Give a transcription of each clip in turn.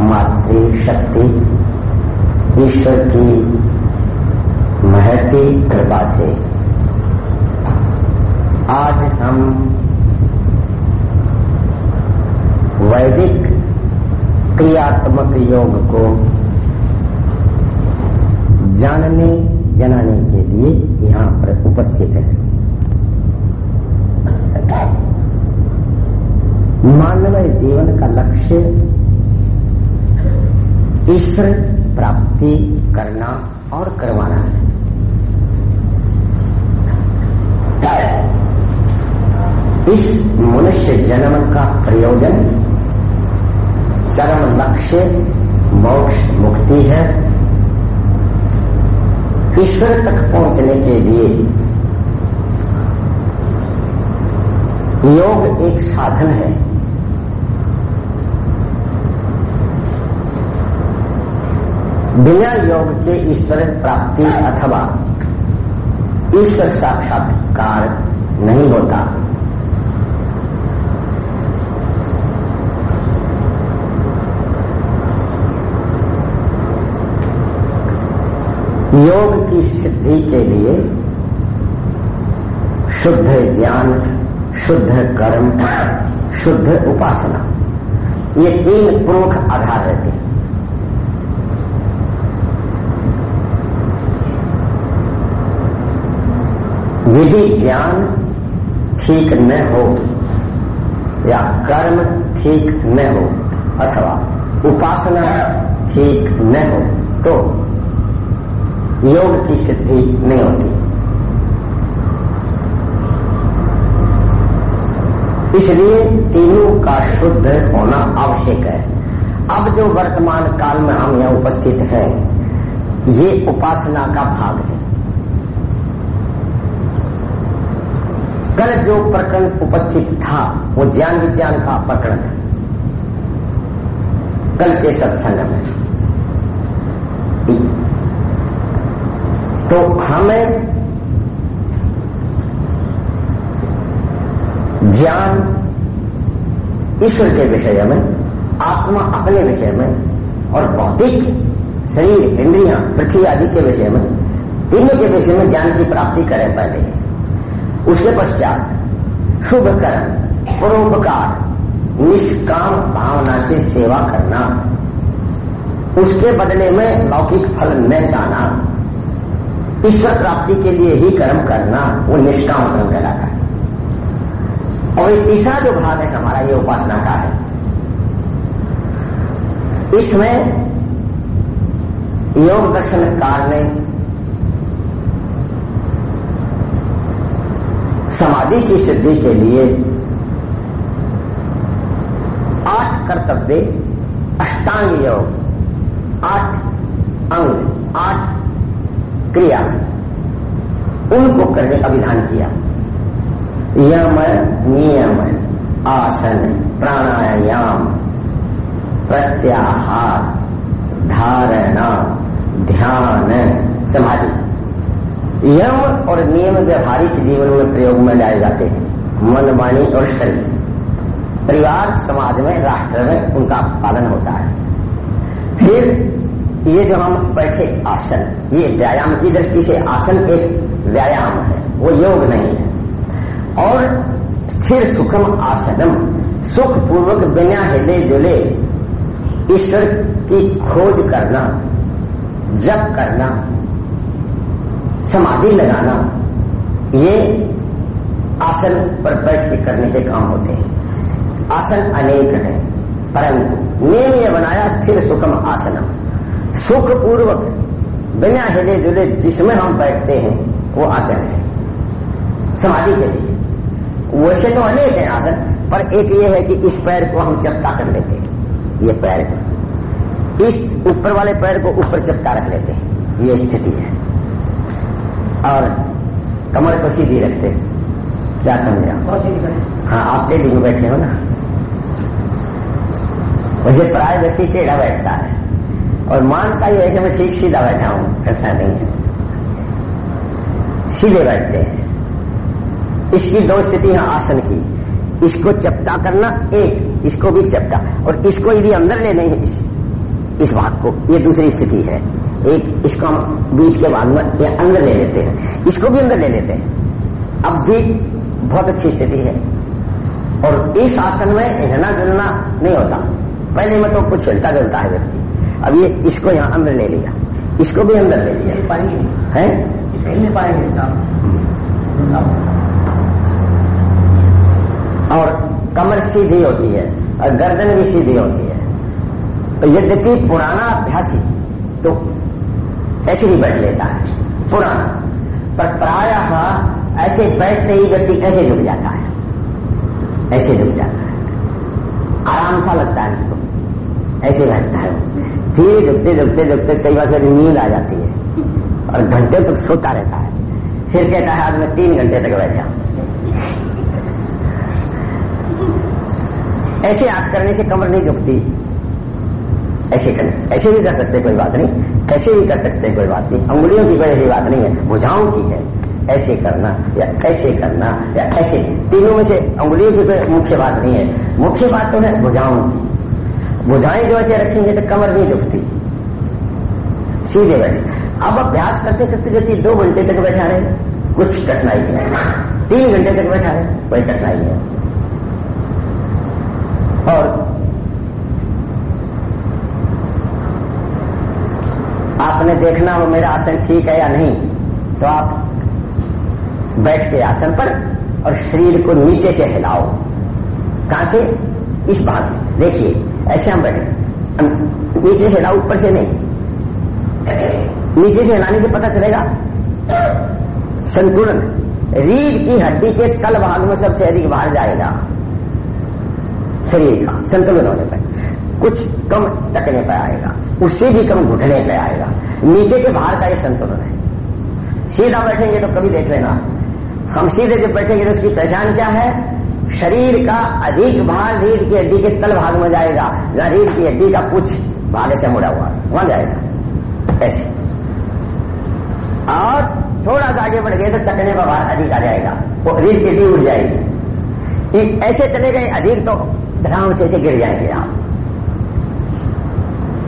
मातृशक्ति, ईश्वर की महती कृपा से। आज हम वैदिक क्रियात्मक योग को जानने, जनाने के लिए यहाँ पर उपस्थित है। मानव जीवन का लक्ष्य ईश्वर प्राप्ति करना और करवाना है। इस मनुष्य जन्म का प्रयोजन चरम लक्ष्य, मोक्ष, मुक्ति है। ईश्वर तक पहुँचने के लिए योग एक साधन है। बिना योग के ईश्वर प्राप्ति अथवा ईश्वर साक्षात्कार नहीं होता। योग की सिद्धि के लिए शुद्ध ज्ञान, शुद्ध कर्म, शुद्ध उपासना, ये तीन प्रमुख आधार रहते हैं। यदि ज्ञान ठीक न हो, या कर्म ठीक न हो, अथवा उपासना ठीक न हो तो योग की सिद्धि नहीं होती। इसलिए तीनों का शुद्ध होना आवश्यक है। अब जो वर्तमान काल में हम यहाँ उपस्थित हैं, ये उपासना का भाग है। कल जो प्रकरण उपस्थित था, वो ज्ञान विज्ञान का प्रकरण है। कल के सत्संग में तो हमें ज्ञान ईश्वर के विषय में, आत्मा अपने विषय में और भौतिक शरीर, इंद्रिया, पृथ्वी आदि के विषय में तीनों के विषय में ज्ञान की प्राप्ति करें पहले। उसके पश्चात शुभ कर्म, परोपकार, निष्काम भावना से सेवा करना, उसके बदले में लौकिक फल न जाना, ईश्वर प्राप्ति के लिए ही कर्म करना, वो निष्काम कर्म कहलाता है। और तीसरा जो भाग है हमारा, ये उपासना का है। इसमें योग दर्शन कार ने समाधि की सिद्धि के लिए आठ कर्तव्य, अष्टांग योग, आठ अंग, आठ क्रिया, उनको करने का विधान किया। यम, नियम, आसन, प्राणायाम, प्रत्याहार, धारणा, ध्यान, समाधि। यम और नियम व्यवहारिक जीवन में प्रयोग में लाए जाते हैं। मन, वाणी और शरीर। परिवार, समाज में, राष्ट्र में उनका पालन होता है। फिर ये जो हम बैठे, आसन, ये व्यायाम की दृष्टि से आसन एक व्यायाम है, वो योग नहीं है। और स्थिर सुखम आसनम सुख पूर्वक बिना हिले जुले ईश्वर की खोज करना, जप करना समाधि लगाना, ये आसन पर बैठ के करने के काम होते हैं। आसन अनेक है, परंतु नियम ये बनाया स्थिर सुखम आसनम। सुख पूर्वक बिना हिले जुले जिसमें हम बैठते हैं, वो आसन है। समाधि के लिए। वैसे तो अनेक है आसन, पर एक ये है कि इस पैर को हम चपका कर लेते हैं। ये पैर इस ऊपर वाले पैर को ऊपर चपका रख लेते हैं। ये स्थिति है। और कमर को सीधी रखते क्या समझे हाँ आप तेली में बैठे हो ना। मुझे प्राय व्यक्ति टेढ़ा बैठता है। और मानता ही है कि मैं ठीक सीधा बैठा हूँ ऐसा नहीं है। सीधे बैठते हैं। इसकी दो स्थिति है आसन की। इसको चपटा करना एक इसको भी चपटा। और इसको यदि अंदर लेने इस इस भाग को ये दूसरी स्थिति है। एक इसको हम बीच के भाग में ये अंदर ले लेते हैं। इसको भी अंदर ले लेते हैं। अब भी बहुत अच्छी स्थिति है। और इस आसन में हिलना जुलना नहीं होता। पहले में तो कुछ हिलता जुलता है व्यक्ति। अब ये इसको यहाँ अंदर ले लिया। इसको भी अंदर ले लिया। पाएँगे। है? और कमर सीधी होती है और गर्दन भी सीधी होती है। तो यद्यपि पुराना अभ्यासी तो ऐसे ही बैठ लेता है पुराना पर प्रायः ऐसे बैठते ही व्यक्ति कैसे झुक जाता है। ऐसे झुक जाता है। आराम सा लगता है उसको। ऐसे बैठता है फिर झुकते झुकते झुकते कई बार फिर नींद आ जाती है। और घंटे तक सोता रहता है। फिर कहता है, आज मैं तीन घंटे तक बैठा ऐसे हाथ करने से कमर नहीं झुकती ऐसे करने ऐसे भी कर सकते कोई बात नहीं। कैसे भी कर सकते कोई बात नहीं। उंगलियों की कोई ऐसी बात नहीं है, भुजाओं की है। ऐसे करना या ऐसे करना या ऐसे। तीनों में से उंगलियों की कोई मुख्य बात नहीं है। मुख्य बात तो है भुजाओं की। भुजाएँ जो ऐसे रखेंगे तो कमर नहीं झुकती सीधे बैठे। अब अभ्यास करते करते व्यक्ति दो घंटे तक बैठा रहे, कुछ कठिनाई नहीं तीन घंटे तक बैठा रहे, कोई कठिनाई नहीं और आपने देखना हो मेरा आसन ठीक है या नहीं तो आप बैठ के आसन पर और शरीर को नीचे से हिलाओ। कहाँ से? इस बात देखिए, ऐसे हम बैठे। नीचे से हिलाओ, ऊपर से नहीं। नीचे से हिलाने से पता चलेगा, संतुलन रीढ़ की हड्डी के तल भाग में सबसे अधिक बाहर जाएगा। शरीर का संतुलन होने पर कुछ कम टकने पर आएगा, उससे भी कम घुटने पर आएगा। नीचे के बाहर का ये संतुलन है। सीधा बैठेंगे तो कभी देख लेना। हम सीधे जब बैठेंगे तो उसकी पहचान क्या है? शरीर का अधिक भार रीढ़ की हड्डी के तल भाग में जाएगा जहाँ रीढ़ की हड्डी का कुछ भाग से मुड़ा हुआ, वहाँ जाएगा। ऐसे। और थोड़ा सा आगे बढ़ गए तो चकने का भार अधिक आ जाएगा। वो रीढ़ की हड्डी उठ जाएगी। ऐसे चले गए, अधिक तो धराम से गिर जाएँगे आप।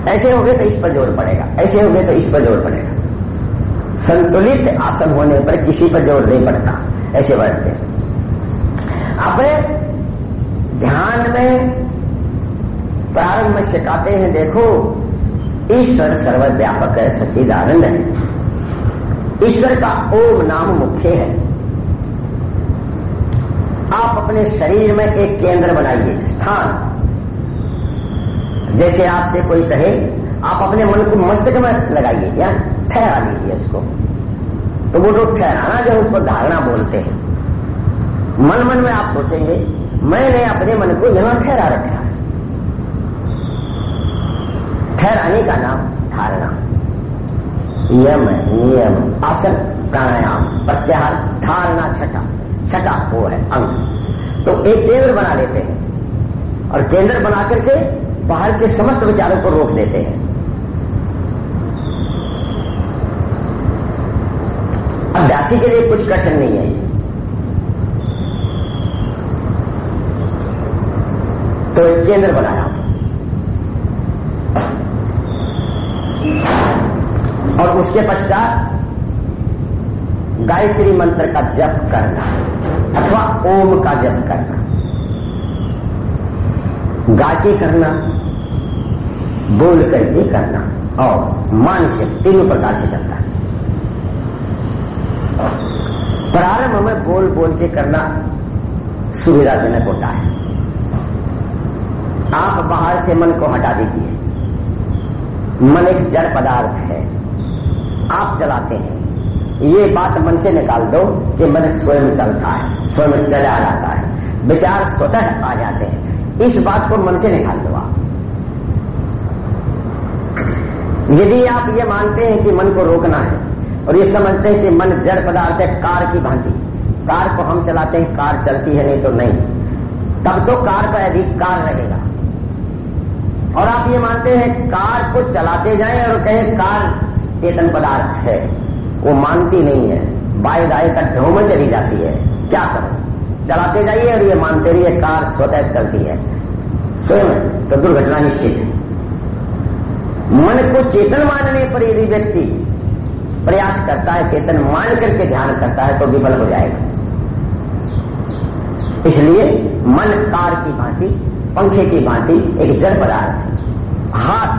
ऐसे हो गए तो इस पर ज़ोर पड़ेगा, ऐसे हो गए तो इस पर ज़ोर पड़ेगा। संतुलित आसन होने पर किसी पर ज़ोर नहीं पड़ता, ऐसे बैठते अपने ध्यान में प्रारंभ में सिखाते हैं, देखो, ईश्वर सर्वव्यापक है सचिदानंद है। ईश्वर का ओम नाम मुख्य है। आप अपने शरीर में एक केंद्र बनाइए, स्थान। जैसे आपसे कोई कहे, आप अपने मन को मस्तक में लगाइए, या ठहरा लीजिए उसको। तो वो लोग ठहराना जो उसको धारणा बोलते हैं। मन मन में आप सोचेंगे, मैंने अपने मन को यहाँ ठहरा रखा है। ठहराने का नाम धारणा। यम, नियम, आसन, प्राणायाम, प्रत्याहार, धारणा छठा छठा वो है अंग। तो एक केंद्र बना लेते हैं। और केंद्र बना करके बाहर के समस्त विचारों को रोक देते हैं। अभ्यासी के लिए कुछ कठिन नहीं है। तो एक केंद्र बनाया। और उसके पश्चात गायत्री मंत्र का जप करना, अथवा ओम का जप करना। गा करना। बोल करके करना और मानसिक तीनों प्रकार से चलता है। प्रारंभ में बोल बोल के करना सुविधाजनक होता है। आप बाहर से मन को हटा दीजिए। मन एक जड़ पदार्थ है। आप चलाते हैं। ये बात मन से निकाल दो कि मन स्वयं चलता है, स्वयं चला जाता है। विचार स्वतः आ जाते हैं। इस बात को मन से निकाल दो आप। यदि आप ये मानते हैं कि मन को रोकना है, और ये समझते हैं कि मन जड़ पदार्थ है, कार की भांति। कार को हम चलाते हैं, कार चलती है, नहीं तो नहीं। तब तो कार का अधिकार रहेगा। और आप ये मानते हैं, कार को चलाते जाएँ और कहें, कार चेतन पदार्थ है, वो मानती नहीं है। बाय दाएँ का ढोम चली जाती है। क्या करो? चलाते जाइए और ये मानते रहिए, कार स्वतः चलती है। स्वयं तो दुर्घटना निश्चित है। मन को चेतन मानने पर यदि व्यक्ति प्रयास करता है, चेतन मान करके ध्यान करता है तो विफल हो जाएगा। इसलिए मन कार की भांति, पंखे की भांति एक जड़ पदार्थ है। हाथ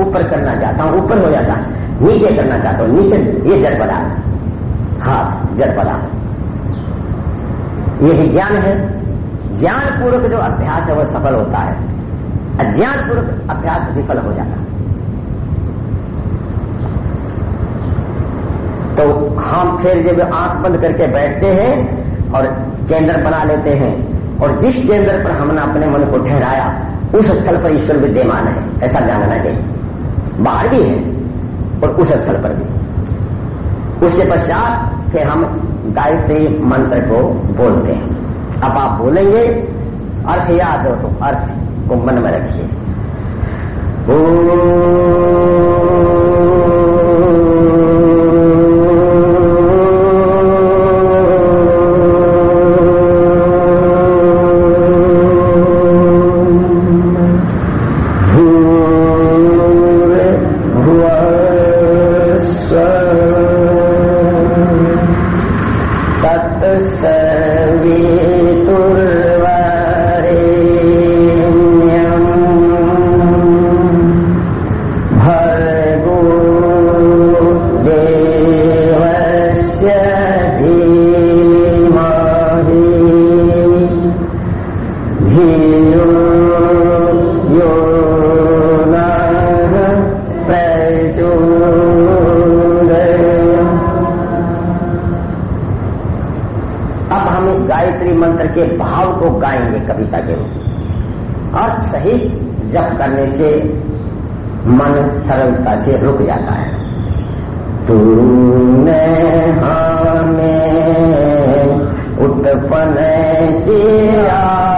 ऊपर करना चाहता हूँ, ऊपर हो जाता है। नीचे करना चाहता हूँ, नीचे ये जड़ पदार्थ हाथ जड़ पदार्थ ये विज्ञान है। ज्ञान पूर्वक जो अभ्यास है वह सफल होता है। अज्ञान पूर्वक अभ्यास विफल हो जाता है। तो हम फिर जब आँख बंद करके बैठते हैं और केंद्र बना लेते हैं, और जिस केंद्र पर हमने अपने मन को ठहराया, उस स्थल पर ईश्वर विद्यमान है, ऐसा जानना चाहिए। बाहर भी है, और उस स्थल पर भी। उसके पश्चात फिर हम गायत्री मंत्र को बोलते हैं। अब आप बोलेंगे, अर्थ याद हो तो अर्थ को मन में रखिए। तूने हमें उत्पन्न किया।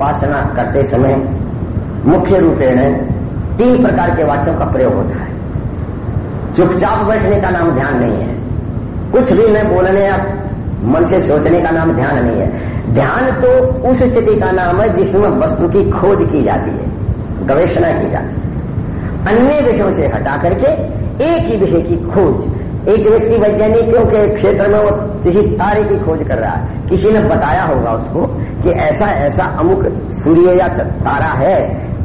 उपासना करते समय मुख्य रूपेण तीन प्रकार के वाक्यों का प्रयोग होता है। चुपचाप बैठने का नाम ध्यान नहीं है। कुछ भी न बोलने या मन से सोचने का नाम ध्यान नहीं है। ध्यान तो उस स्थिति का नाम है जिसमें वस्तु की खोज की जाती है, गवेषणा की जाती है। अन्य विषयों से हटा करके एक ही विषय की खोज, एक व्यक्ति वैज्ञानिकों के क्षेत्र में वो किसी तारे की खोज कर रहा है। किसी ने बताया होगा उसको कि ऐसा ऐसा अमुक सूर्य या तारा है,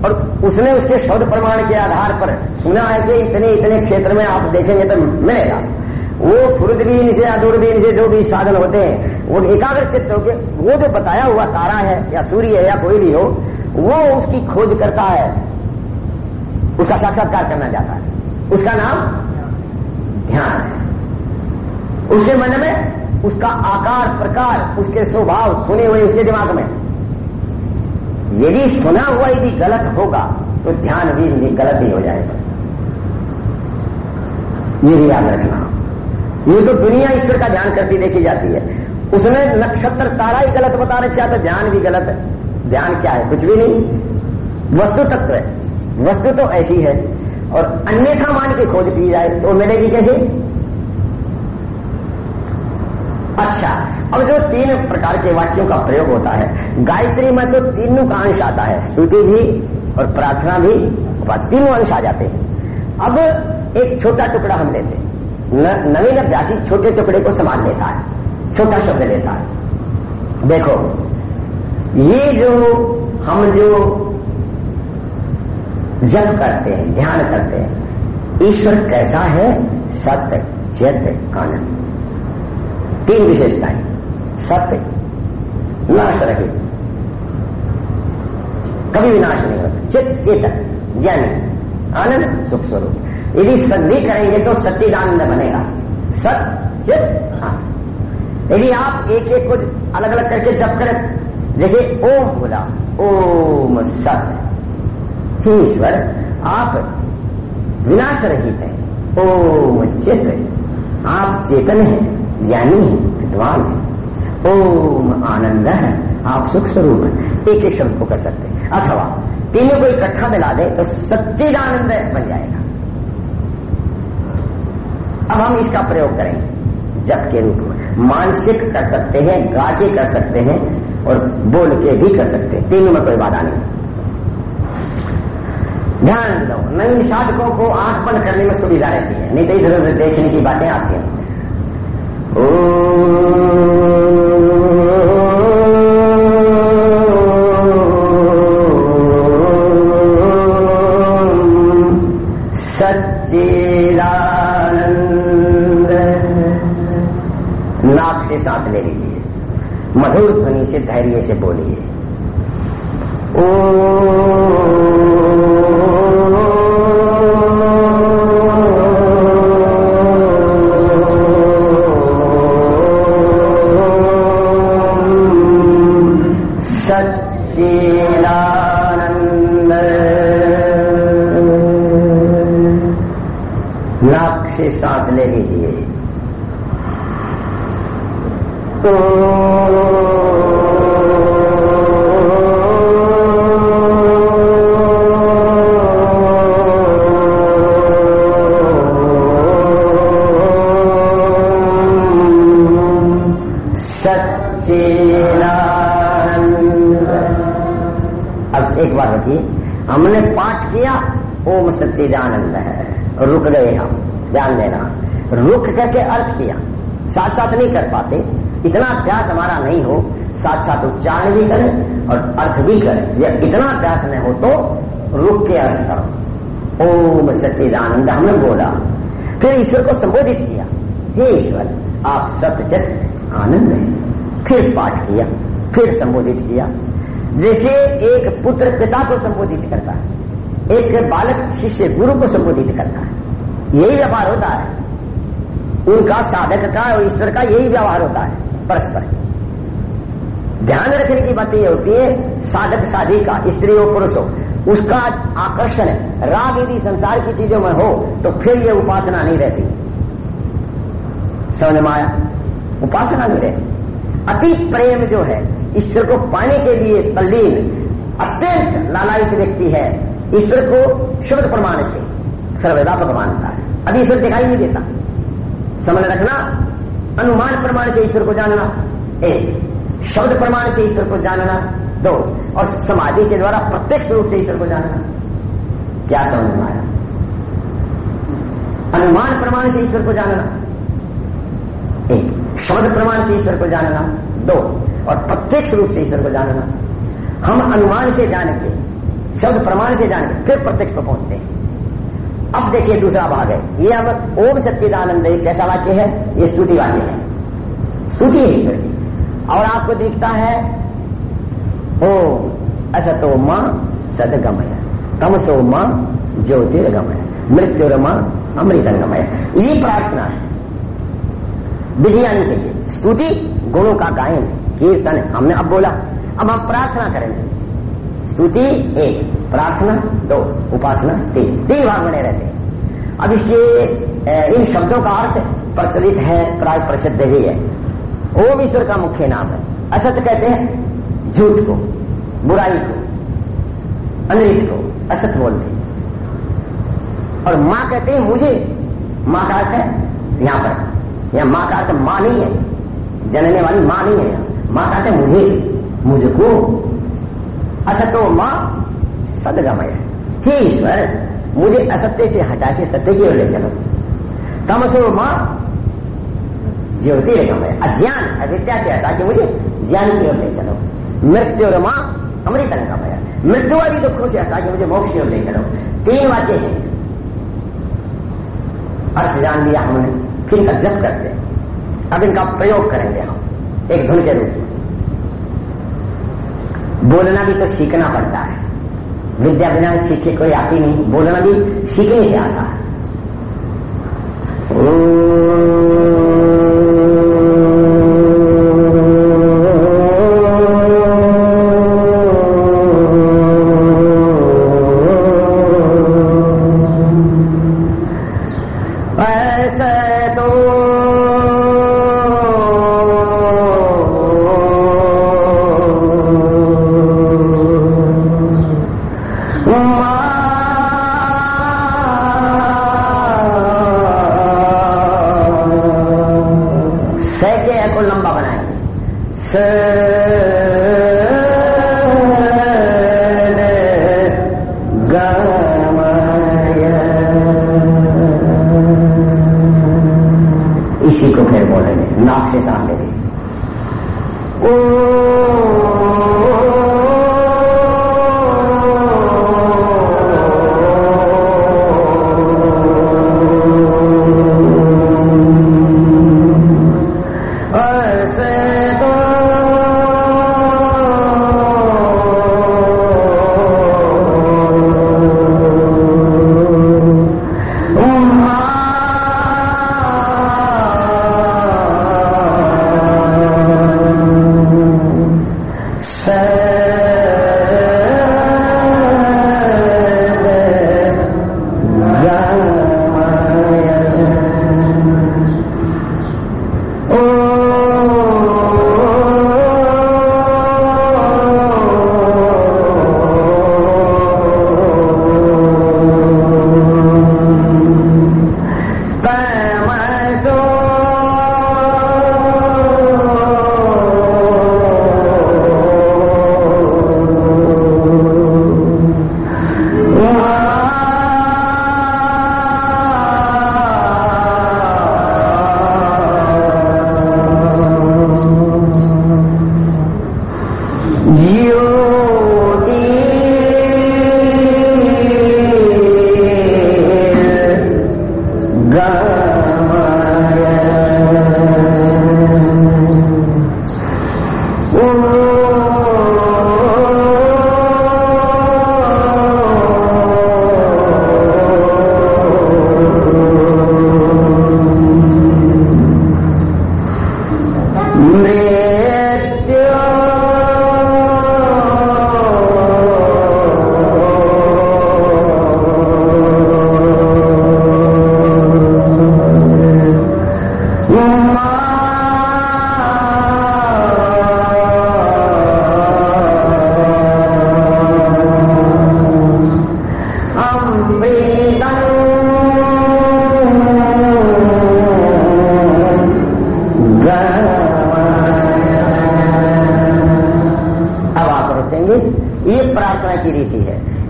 और उसने उसके शोध प्रमाण के आधार पर सुना है कि इतने इतने क्षेत्र में आप देखेंगे तो मिलेगा। वो खुर्दबीन से या दूरबीन से जो भी साधन होते हैं, वो एकाग्र चित्त होकर वो जो बताया हुआ तारा है, या सूर्य है, या कोई भी हो, वो उसकी खोज करता है। उसका साक्षात्कार करना चाहता है। उसका नाम ध्यान है। उसके मन में उसका आकार, प्रकार, उसके स्वभाव सुने हुए उसके दिमाग में। यदि सुना हुआ यदि गलत होगा तो ध्यान भी गलत ही हो जाएगा। ये भी याद रखना। ये तो दुनिया ईश्वर का ध्यान करती देखी जाती है। उसने नक्षत्र तारा ही गलत बता रखा तो ध्यान भी गलत है। ध्यान क्या है? कुछ भी नहीं। वस्तु तत्व है। वस्तु तो ऐसी है। और अन्यथा मान की खोज की जाए तो मिलेगी कैसे? अच्छा अब जो तीन प्रकार के वाक्यों का प्रयोग होता है, गायत्री में तो तीनों का अंश आता है स्तुति भी और प्रार्थना भी तीनों अंश आ जाते हैं। अब एक छोटा टुकड़ा हम लेते हैं। नवीन अभ्यासी छोटे टुकड़े को संभाल लेता है, छोटा शब्द लेता है। देखो, ये जो हम जो जप करते हैं, ध्यान करते हैं, ईश्वर कैसा है? सत्य चित आनंद। तीन विशेषताएँ। सत्य, नाश रहे कभी विनाश नहीं होता। चित चेतन ज्ञानी आनंद, सुख स्वरूप। यदि सद्धि करेंगे तो सच्चिदानंद बनेगा। सत, चित हाँ। यदि आप एक एक को अलग अलग करके जप करें, जैसे ओम बोला, ओम सत। ईश्वर, आप विनाश रहित है। ओम चित, आप चेतन है। ज्ञानी है विद्वान। है ओम आनंद है। आप सुख स्वरूप है। एक एक शब्द को कर सकते हैं। अथवा तीनों को इकट्ठा मिला दे तो सच्चिदानंद बन जाएगा। अब हम इसका प्रयोग करेंगे। जप के रूप में। मानसिक कर सकते हैं गा के कर सकते हैं और बोल के भी कर सकते हैं। तीनों में कोई बाधा नहीं। ध्यान दो। नई साधकों को आँख बंद करने में सुविधा रहती है। नहीं तो इधर उधर देखने की बातें आती हैं। सांस ले लीजिए। मधुर ध्वनि से धैर्य से बोलिए। सच्चिदानंद सच्चिदानंद है। रुक गए हम, ध्यान देना। रुक करके अर्थ किया। साथ साथ नहीं कर पाते। इतना अभ्यास हमारा नहीं हो साथ साथ उच्चारण भी करें और अर्थ भी करें। या इतना अभ्यास नहीं हो तो रुक के अर्थ करो। ओम सच्चिदानंद हमने बोला। फिर ईश्वर को संबोधित किया। हे ईश्वर, आप सत्यचित आनंद है। फिर पाठ किया, फिर संबोधित किया। जैसे एक पुत्र पिता को संबोधित करता है। एक बालक शिष्य गुरु को संबोधित करता है। यही व्यवहार होता है। उनका साधक का और ईश्वर का यही व्यवहार होता है, परस्पर। ध्यान रखने की बात यह होती है, साधक साधी का, स्त्री हो, पुरुष हो, उसका आकर्षण राग यदि संसार की चीज़ों में हो तो फिर यह उपासना नहीं रहती। समझ में आया? उपासना नहीं रहे अति प्रेम जो है, ईश्वर को पाने के लिए तल्लीन, अत्यंत लालायित व्यक्ति है। ईश्वर को शब्द प्रमाण से सर्वव्यापक मानता है। अभी ईश्वर दिखाई नहीं देता। समझ रखना, अनुमान प्रमाण से ईश्वर को जानना, एक, शब्द प्रमाण से ईश्वर को जानना, दो, और समाधि के द्वारा प्रत्यक्ष रूप से ईश्वर को जानना। क्या समझ में आया अनुमान प्रमाण से ईश्वर को जानना। एक, शब्द प्रमाण से ईश्वर को जानना। दो, और प्रत्यक्ष रूप से ईश्वर को जानना। हम अनुमान से जान के शब्द प्रमाण से जान, फिर प्रत्यक्ष पर पहुँचते हैं। अब देखिए दूसरा भाग है। ये अब ओम सच्चिदानंद कैसा वाक्य है? ये स्तुति वाक्य है। स्तुति है ईश्वर की। और आपको दिखता है, ओ, असतो माँ सदगमय। तमसो माँ ज्योतिर्गमय। मृत्युरमा अमृतंगमय ये प्रार्थना है। विधि आनी चाहिए। स्तुति गुणों का गायन, कीर्तन, हमने अब बोला। अब हम प्रार्थना करेंगे। स्तुति एक, प्रार्थना दो, उपासना तीन। तीन भाग बने रहते हैं। अब इसके इन शब्दों का अर्थ प्रचलित है, प्राय प्रसिद्ध भी है। ओम ईश्वर का मुख्य नाम है। असत कहते हैं, झूठ को, बुराई को, अनृत को असत बोलते और माँ कहते हैं, मुझे, माँ का अर्थ है, यहाँ पर। यहाँ माँ का अर्थ माँ नहीं है। जनने वाली माँ नहीं है। माँ का अर्थ है, मुझे, मुझको असतो माँ सदगमय। हे ईश्वर, मुझे असत्य से हटा के सत्य की ओर ले चलो। तमसो माँ ज्योति गमय अज्ञान, अविद्या से हटा के मुझे ज्ञान की ओर ले चलो। मृत्यु और माँ अमृत गमय मृत्यु वाली दुखों से हटा के मुझे मोक्ष की ओर ले चलो। तीन वाक्य हैं। अर्थ जान लिया हमने, फिर इनका जप करते अब इनका प्रयोग करेंगे हम, एक धुन के रूप में। बोलना भी तो सीखना पड़ता है। विद्या बिना सीखे कोई आती नहीं। बोलना भी सीखने से आता है।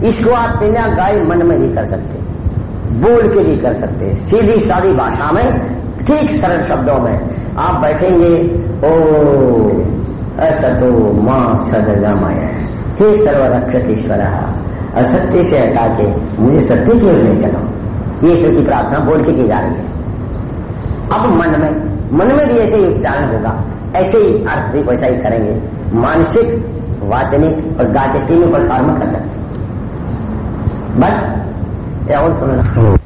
इसको आप बिना गाय मन में भी कर सकते, बोल के भी कर सकते। सीधी सादी भाषा में, ठीक सरल शब्दों में आप बैठेंगे, ओ, असतो माँ सदगमय, हे सर्वरक्षक ईश्वर असत्य से हटा के मुझे सत्य की ओर ले चलो। ये ईश्वर की प्रार्थना बोल के की जा रही है। अब मन में मन में भी ऐसे ही उच्चारण होगा, ऐसे ही अर्थ भी वैसा ही करेंगे। मानसिक, वाचनिक और गाते तीनों प्रकार में कर सकते बस या और सुनना